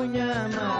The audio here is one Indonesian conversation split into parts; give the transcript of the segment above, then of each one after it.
punya masalah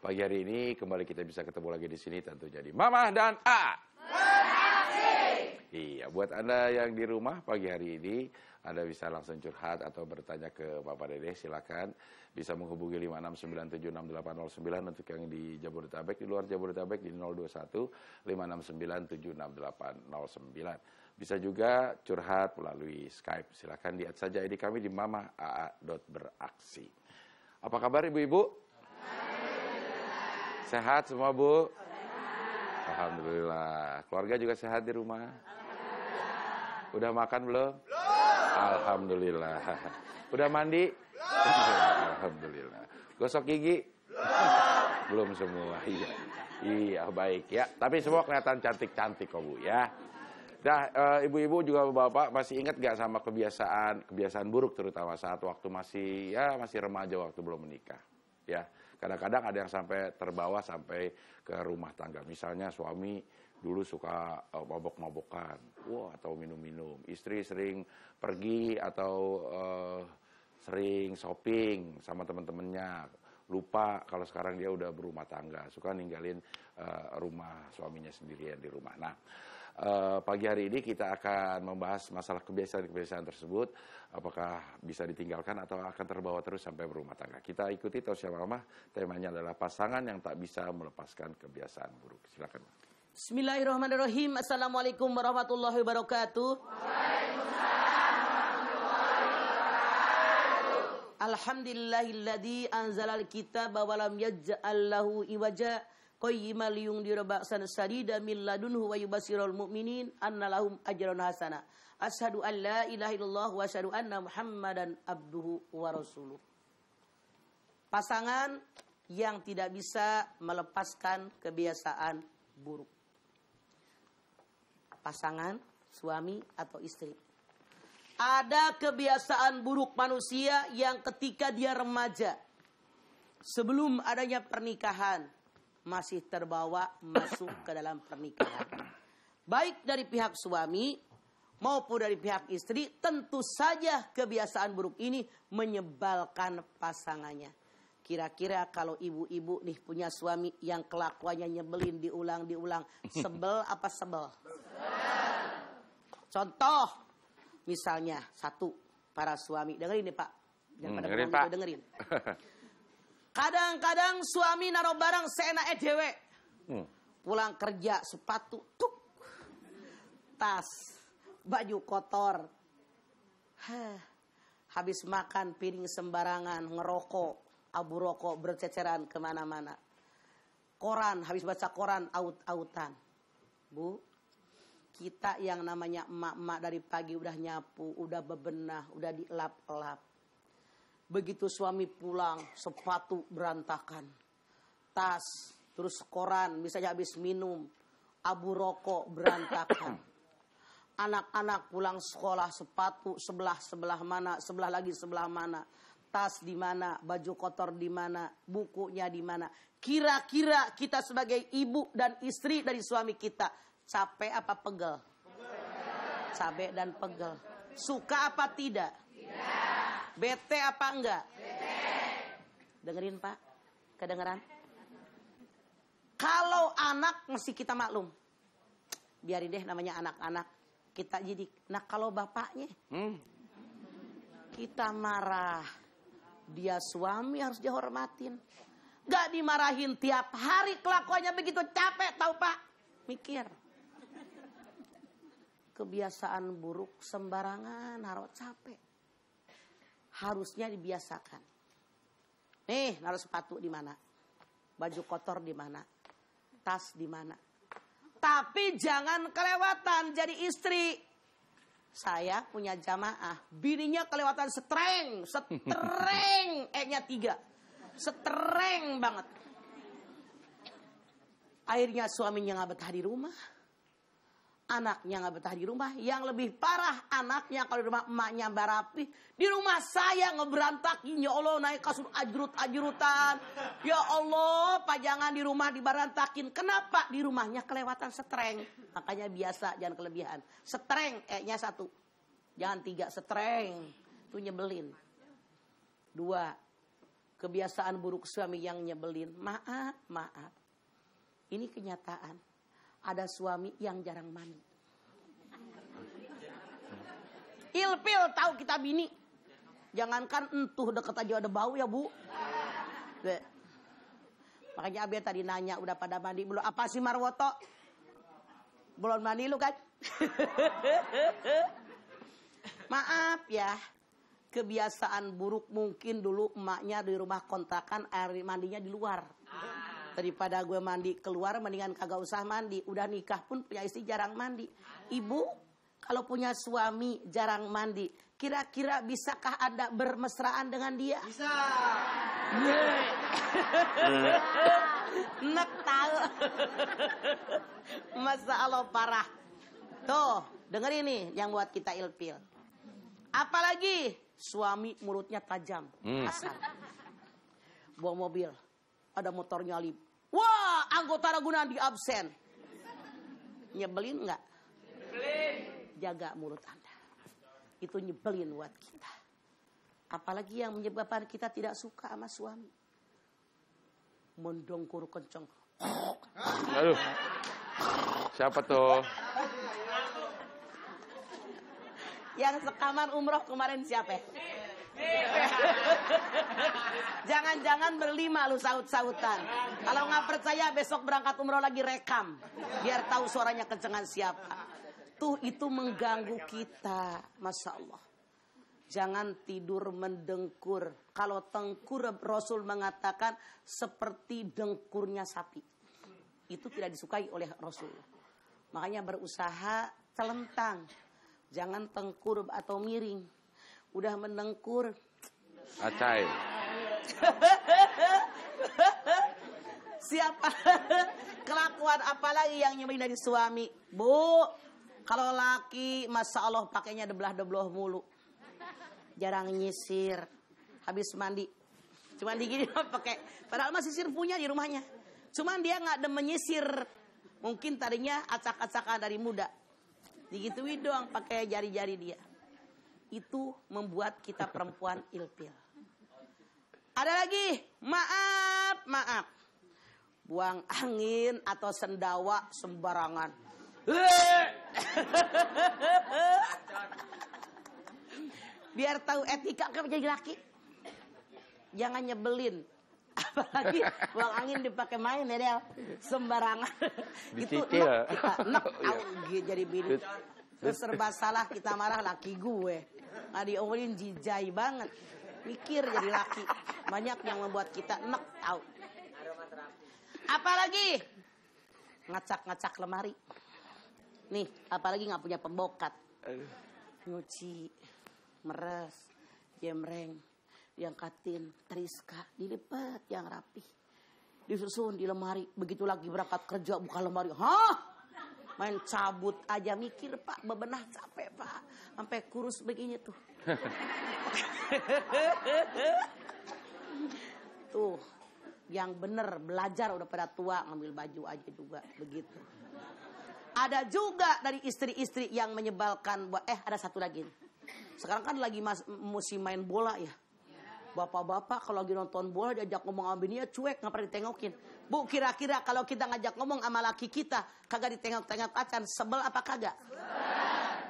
Pagi hari ini kembali kita bisa ketemu lagi di sini tentunya di Mama dan A. Iya, buat Anda yang di rumah pagi hari ini, Anda bisa langsung curhat atau bertanya ke Bapak Dede, silakan. Bisa menghubungi 56976809 untuk yang di Jabodetabek, di luar Jabodetabek di 021 569766809. Bisa juga curhat melalui Skype, silakan lihat saja ID kami di mama.aa.beraksi. Apa kabar Ibu-ibu? Sehat semua Bu? Alhamdulillah. Keluarga juga sehat di rumah? Udah makan belum? Alhamdulillah. Udah mandi? Alhamdulillah. Gosok gigi? Belum semua. Iya. Iya, baik ya. Tapi semua kelihatan cantik-cantik kok Bu ya. Nah, eh, ibu-ibu juga bapak masih ingat gak sama kebiasaan kebiasaan buruk terutama saat waktu masih ya masih remaja waktu belum menikah ya kadang-kadang ada yang sampai terbawa sampai ke rumah tangga. Misalnya suami dulu suka eh, mabok-mabokan. Wah atau minum-minum. Istri sering pergi atau eh, sering shopping sama teman-temannya. Lupa kalau sekarang dia udah berumah tangga. Suka ninggalin eh, rumah suaminya sendirian di rumah. Nah eh, pagi hari ini kita akan membahas masalah kebiasaan-kebiasaan tersebut. Apakah bisa ditinggalkan atau akan terbawa terus sampai berumah tangga? Kita ikuti Tausiah Mama temanya adalah pasangan yang tak bisa melepaskan kebiasaan buruk. Silakan Bismillahirrahmanirrahim. Assalamualaikum warahmatullahi wabarakatuh. Alhamdulillahilladzi anzalal kitaba wa lam yaj'al lahu iwaja qayyiman liyundira ba'san sadida min ladunhu wa yubasirul mu'minin anna lahum ajran hasana. Asyhadu an la ilaha illallah wa asyhadu anna Muhammadan abduhu wa rasuluh. Pasangan yang tidak bisa melepaskan kebiasaan buruk. Pasangan, suami atau istri. Ada kebiasaan buruk manusia yang ketika dia remaja, sebelum adanya pernikahan, masih terbawa masuk ke dalam pernikahan. Baik dari pihak suami maupun dari pihak istri, tentu saja kebiasaan buruk ini menyebalkan pasangannya. Kira-kira kalau ibu-ibu nih punya suami yang kelakuannya nyebelin diulang-diulang, sebel apa sebel? Contoh, misalnya satu para suami dengerin nih Pak, Hmm, pada dengerin, Pak. dengerin. Kadang-kadang suami naruh barang seenak dewek. Hmm. Pulang kerja sepatu tuk. Tas, baju kotor. Hah, Habis makan piring sembarangan, ngerokok, abu rokok berceceran ke mana-mana. Koran, habis baca koran, aut-autan. Bu, kita yang namanya emak-emak dari pagi udah nyapu, udah bebenah, udah dilap-lap. Begitu suami pulang, sepatu berantakan. Tas, terus koran, misalnya habis minum, abu rokok berantakan. Anak-anak pulang sekolah sepatu sebelah sebelah mana, sebelah lagi sebelah mana. Tas di mana, baju kotor di mana, bukunya di mana. Kira-kira kita sebagai ibu dan istri dari suami kita capek apa pegel? Cabe dan pegel. Suka apa tidak? Tidak. Bete apa enggak? Bete. Dengerin Pak. Kedengeran? Kalau anak mesti kita maklum. Biarin deh namanya anak-anak. Kita jadi. Nah kalau bapaknya Hmm. kita marah. Dia suami harus dihormatin. Gak dimarahin tiap hari kelakuannya begitu capek tahu pak. Mikir. Kebiasaan buruk sembarangan naruh capek. Harusnya dibiasakan. Nih naruh sepatu di mana? Baju kotor di mana? Tas di mana? Tapi jangan kelewatan jadi istri saya punya jamaah, bininya kelewatan setreng, setreng, E-nya tiga, setreng banget. Akhirnya suaminya nggak betah di rumah, anaknya nggak betah di rumah. Yang lebih parah anaknya kalau di rumah emaknya barapi, di rumah saya ngeberantakin. Ya Allah naik kasur ajrut ajrutan. Ya Allah pajangan di rumah diberantakin. Kenapa di rumahnya kelewatan setreng? Makanya biasa jangan kelebihan. Setreng E-nya satu, jangan tiga setreng. Itu nyebelin. Dua, kebiasaan buruk suami yang nyebelin. Maaf, maaf. Ini kenyataan. Ada suami yang jarang mandi. Ilpil tahu kita bini. Jangankan entuh deket aja ada bau ya bu. Makanya Abe tadi nanya udah pada mandi belum? Apa sih Marwoto? Belum mandi lu kan? Maaf ya. Kebiasaan buruk mungkin dulu emaknya di rumah kontrakan air mandinya di luar. Daripada gue mandi keluar mendingan kagak usah mandi. Udah nikah pun punya istri jarang mandi. Ibu kalau punya suami jarang mandi, kira-kira bisakah Anda bermesraan dengan dia? Bisa. Nek tahu. Masa Allah parah. Tuh, denger ini yang buat kita ilpil. Apalagi suami mulutnya tajam, Hmm. kasar. Bawa mobil, ada motor nyalip. Wah, anggota Ragunan di absen. Nyebelin nggak? Jaga mulut Anda. Itu nyebelin buat kita. Apalagi yang menyebabkan kita tidak suka sama suami. Mendongkur kenceng. Aduh. Siapa tuh? Yang sekamar umroh kemarin siapa? ya? Jangan-jangan berlima lu saut-sautan. Kalau nggak percaya besok berangkat umroh lagi rekam. Biar tahu suaranya kencengan siapa. Tuh itu mengganggu kita. Masya Allah. Jangan tidur mendengkur. Kalau tengkur Rasul mengatakan seperti dengkurnya sapi. Itu tidak disukai oleh Rasul. Makanya berusaha celentang. Jangan tengkur atau miring. Udah mendengkur, Acai. Siapa kelakuan apalagi yang nyebelin dari suami? Bu, kalau laki masa Allah pakainya debelah-debelah mulu. Jarang nyisir. Habis mandi. Cuman digini pakai. Padahal masih sisir punya di rumahnya. Cuman dia nggak demen nyisir. Mungkin tadinya acak-acakan dari muda. Digituin doang pakai jari-jari dia. Itu membuat kita perempuan ilpil. Ada lagi, maaf, maaf. Buang angin atau sendawa sembarangan. Biar tahu etika kan menjadi laki. Jangan nyebelin. Apalagi buang angin dipakai main ya Del. Sembarangan. Itu kita. Enak Iya. tahu gitu jadi bini. Terus serba salah kita marah laki gue. Nggak diomelin jijai banget. Mikir jadi laki. Banyak yang membuat kita enak tahu. Apalagi ngacak-ngacak lemari. Nih, apalagi nggak punya pembokat. Nyuci, meres, jemreng, diangkatin, teriska, dilipat yang rapi. Disusun di lemari. Begitu lagi berangkat kerja buka lemari. Hah? Main cabut aja mikir pak, bebenah capek pak. Sampai kurus begini tuh. Tuh, yang bener belajar udah pada tua ngambil baju aja juga begitu. Ada juga dari istri-istri yang menyebalkan. buat- Eh ada satu lagi. Sekarang kan lagi mas- musim main bola ya. Bapak-bapak kalau lagi nonton bola diajak ngomong sama bininya cuek nggak pernah ditengokin. Bu kira-kira kalau kita ngajak ngomong sama laki kita kagak ditengok-tengok acan sebel apa kagak?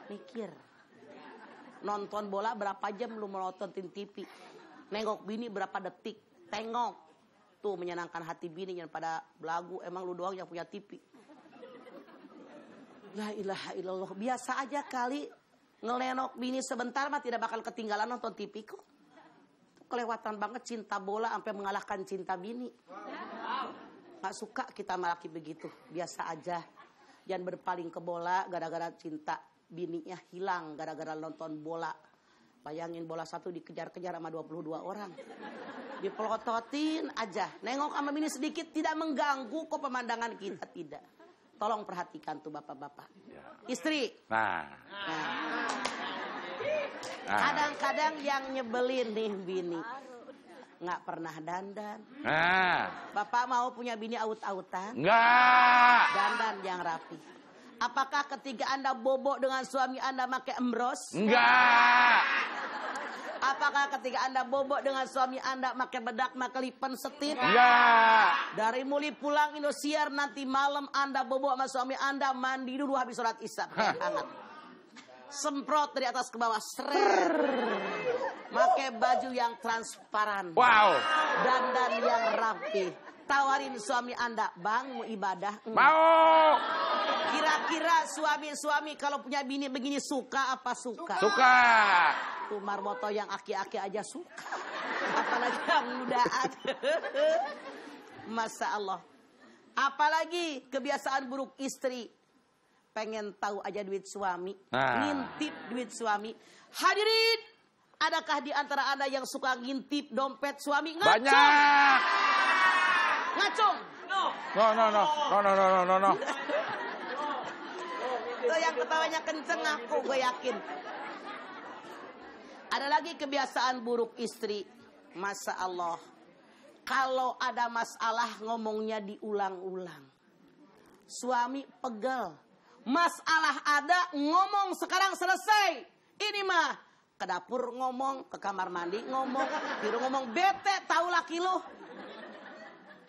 Mikir. Nonton bola berapa jam lu menonton TV? Nengok bini berapa detik? Tengok. Tuh menyenangkan hati bini yang pada belagu emang lu doang yang punya TV. La ilaha illallah. Biasa aja kali ngelenok bini sebentar mah tidak bakal ketinggalan nonton TV kok. Kelewatan banget cinta bola sampai mengalahkan cinta bini. Gak suka kita sama laki begitu. Biasa aja. Jangan berpaling ke bola gara-gara cinta bininya hilang gara-gara nonton bola. Bayangin bola satu dikejar-kejar sama 22 orang. Dipelototin aja. Nengok sama bini sedikit tidak mengganggu kok pemandangan kita tidak. Tolong perhatikan tuh bapak-bapak. Istri. Nah, Nah, nah, kadang-kadang yang nyebelin nih bini. Nggak pernah dandan. nah, Bapak mau punya bini aut-autan? enggak, Dandan yang rapi. Apakah ketika Anda bobok dengan suami Anda pakai embros? enggak, Apakah ketika Anda bobok dengan suami Anda pakai bedak, pakai lipen setir? enggak, Dari mulai pulang Indosiar nanti malam Anda bobok sama suami Anda mandi dulu habis sholat isya hangat. Semprot dari atas ke bawah seret. Pakai baju yang transparan. wow, Dandan yang rapi. Tawarin suami Anda, "Bang, mau ibadah?" Mau, Kira-kira suami-suami kalau punya bini begini suka apa suka? Suka. Tuh Marmoto yang aki-aki aja suka. Apalagi yang mudaan. masa Allah. Apalagi kebiasaan buruk istri. Pengen tahu aja duit suami. Ah. Ngintip duit suami. Hadirin. Adakah di antara Anda yang suka ngintip dompet suami? Ngacung. Banyak. Ngacung. No. No, no, no. No, no, no, no, no. Tuh yang ketawanya kenceng aku gue yakin. Ada lagi kebiasaan buruk istri. Masa Allah. Kalau ada masalah ngomongnya diulang-ulang. Suami pegel. Masalah ada ngomong sekarang selesai. Ini mah ke dapur ngomong, ke kamar mandi ngomong, tidur ngomong bete tahu laki lu.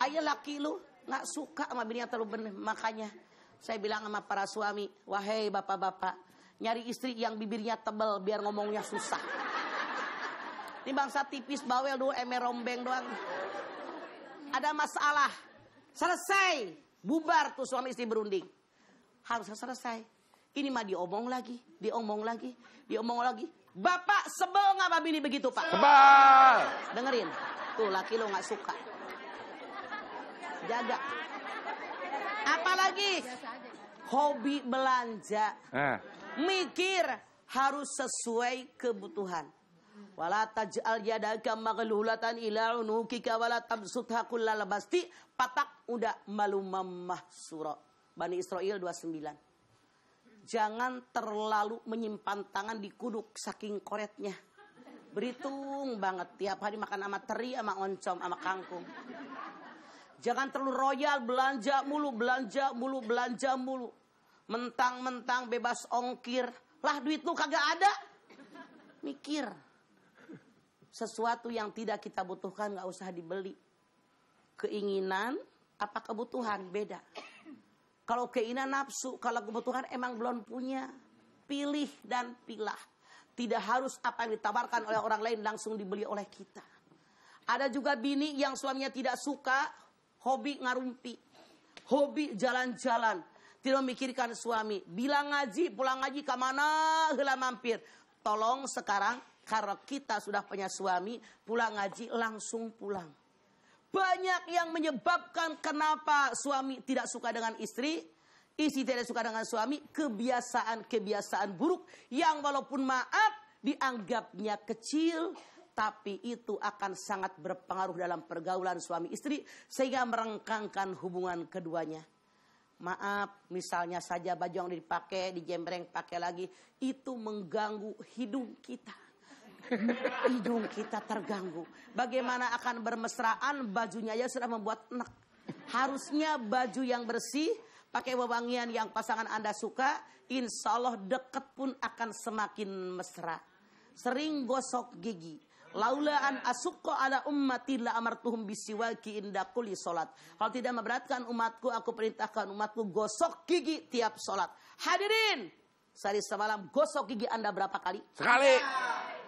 Ayo laki lu nggak suka sama bini yang terlalu bener. Makanya saya bilang sama para suami, wahai bapak-bapak, nyari istri yang bibirnya tebel biar ngomongnya susah. Ini bangsa tipis bawel dulu emer rombeng doang. Ada masalah, selesai, bubar tuh suami istri berunding. Harus selesai. Ini mah diomong lagi, diomong lagi, diomong lagi. Bapak sebel nggak sama bini begitu pak? Sebal. Dengerin, tuh laki lo nggak suka. Jaga. Apalagi hobi belanja, Nah, mikir harus sesuai kebutuhan. Wala taj'al yadaka maghlulatan ila unukika wala tabsutha kullal basti patak udah malu mahsura. Bani Israel 29. Jangan terlalu menyimpan tangan di kuduk saking koretnya. Berhitung banget tiap hari makan sama teri sama oncom sama kangkung. Jangan terlalu royal belanja mulu, belanja mulu, belanja mulu. Mentang-mentang bebas ongkir. Lah duit lu kagak ada. Mikir. Sesuatu yang tidak kita butuhkan nggak usah dibeli. Keinginan apa kebutuhan beda. Kalau keinginan nafsu, kalau kebutuhan emang belum punya. Pilih dan pilah. Tidak harus apa yang ditawarkan oleh orang lain langsung dibeli oleh kita. Ada juga bini yang suaminya tidak suka hobi ngarumpi. Hobi jalan-jalan. Tidak memikirkan suami. Bilang ngaji, pulang ngaji ke mana heula mampir. Tolong sekarang karena kita sudah punya suami, pulang ngaji langsung pulang. Banyak yang menyebabkan kenapa suami tidak suka dengan istri, istri tidak suka dengan suami, kebiasaan-kebiasaan buruk yang walaupun maaf dianggapnya kecil, tapi itu akan sangat berpengaruh dalam pergaulan suami istri sehingga merengkangkan hubungan keduanya. Maaf, misalnya saja baju yang dipakai, dijembreng pakai lagi, itu mengganggu hidung kita. Hidung kita terganggu. Bagaimana akan bermesraan bajunya aja sudah membuat enak. Harusnya baju yang bersih, pakai wewangian yang pasangan Anda suka, insya Allah deket pun akan semakin mesra. Sering gosok gigi. Laula an asukko ala ummati la amartuhum bisiwaki inda kulli solat. Kalau tidak memberatkan umatku, aku perintahkan umatku gosok gigi tiap solat. Hadirin, sehari semalam gosok gigi Anda berapa kali? Sekali.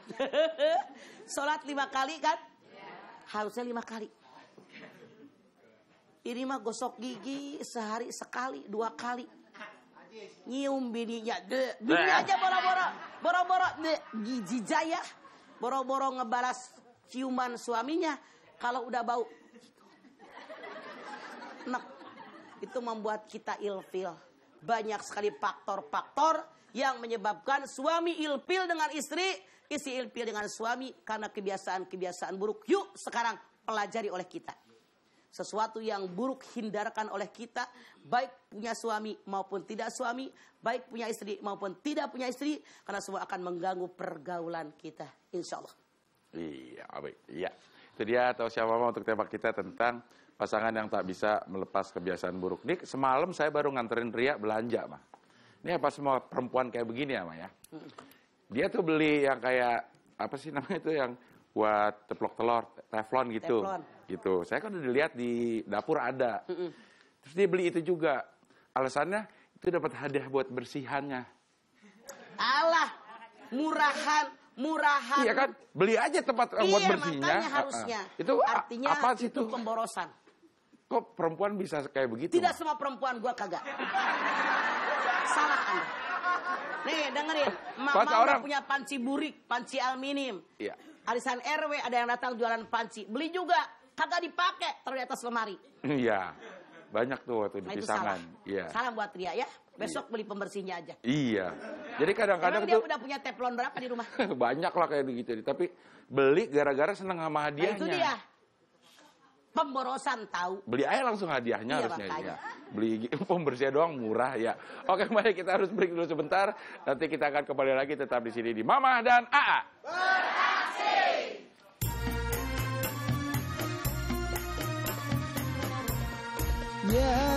Solat lima kali kan? Harusnya lima kali. Ini mah gosok gigi sehari sekali, dua kali. Nyium bininya, de, bini aja boro-boro, boro-boro, de, gizi jaya, boro-boro ngebalas ciuman suaminya. Kalau udah bau, Nek, itu membuat kita ilfil. Banyak sekali faktor-faktor yang menyebabkan suami ilfil dengan istri, istri ilfil dengan suami karena kebiasaan-kebiasaan buruk. Yuk sekarang pelajari oleh kita. Sesuatu yang buruk hindarkan oleh kita, baik punya suami maupun tidak suami, baik punya istri maupun tidak punya istri, karena semua akan mengganggu pergaulan kita. Insya Allah. Iya, baik. Iya. Itu dia atau siapa mau untuk tembak kita tentang pasangan yang tak bisa melepas kebiasaan buruk. Nih semalam saya baru nganterin Ria belanja, mah. Ini apa semua perempuan kayak begini ya, mah ya? Dia tuh beli yang kayak apa sih namanya itu yang buat teplok telur, teflon gitu. Teflon. Gitu. Saya kan udah dilihat di dapur ada. Terus dia beli itu juga. Alasannya itu dapat hadiah buat bersihannya. Allah, murahan, murahan. Iya kan? Beli aja tempat buat Iya, bersihnya. makanya harusnya. Uh-uh. Itu a- artinya apa sih itu pemborosan. Kok perempuan bisa kayak begitu? Tidak semua perempuan gua kagak. Salah Anda. Nih, dengerin. Mama orang- punya panci burik, panci aluminium. Iya. Arisan RW ada yang datang jualan panci. Beli juga. Kagak dipakai, taruh di atas lemari. Iya. Banyak tuh waktu di Nah, itu salah. pisangan. Iya. Salam buat Ria ya. Besok beli pembersihnya aja. Iya. Jadi kadang-kadang dia tuh udah punya teflon berapa di rumah? banyak lah kayak begitu. Tapi beli gara-gara seneng sama Nah, hadiahnya. itu dia. Pemborosan tahu. Beli aja langsung hadiahnya Iya, harusnya makanya. ya. Beli pembersih doang murah ya. Oke, mari kita harus break dulu sebentar. Nanti kita akan kembali lagi tetap di sini di Mama dan AA. yeah.